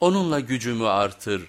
onunla gücümü artır,